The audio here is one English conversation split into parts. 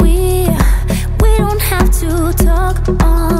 We, we don't have to talk all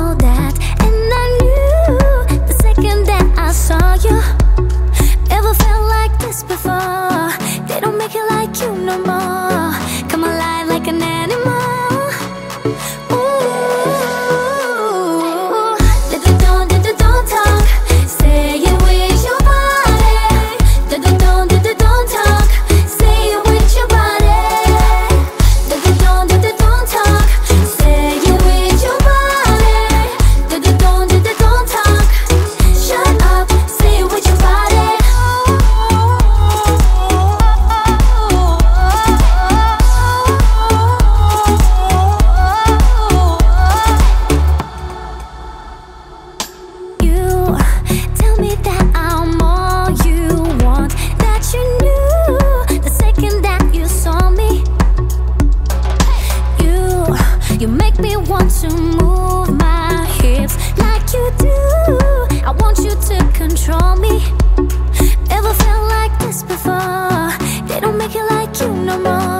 You make me want to move my hips like you do. I want you to control me. Never felt like this before. They don't make it like you no more.